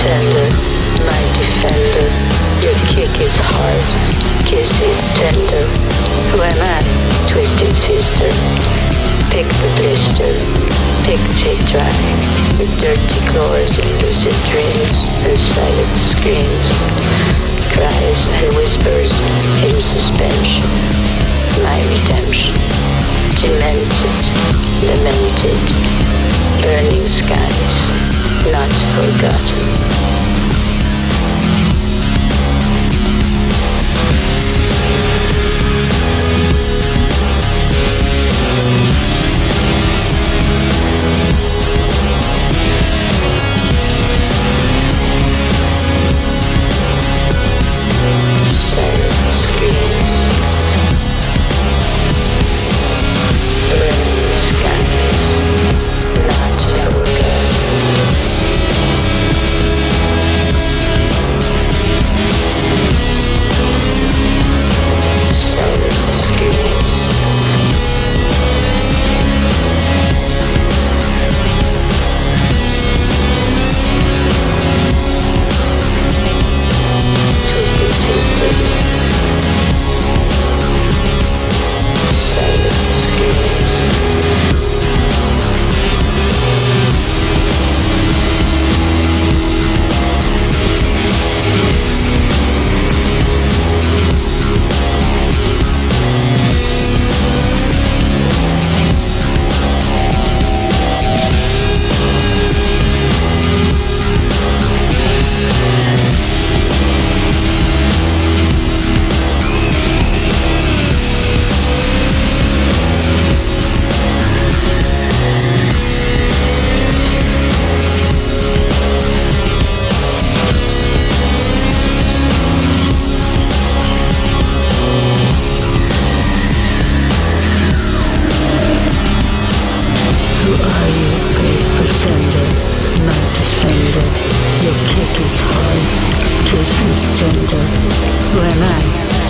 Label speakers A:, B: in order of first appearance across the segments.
A: tender, my defender. Your kick is hard, kiss is tender. Who am I, twisted sister? Pick the blister, pick the dry. The dirty claws and lucid dreams, the silent screams. Cries and whispers in suspension. My redemption, demented, lamented, burning skies, not forgotten.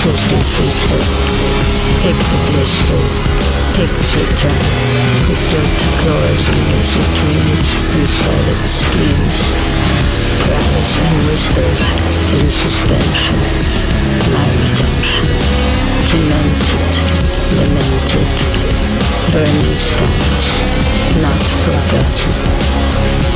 B: Twisted sister. Pick the blister, pick Tita, with dirty claws and lucid dreams. And silent screams. Cries and whispers. In suspension, my redemption. Demented, lamented, burning skies, not forgotten.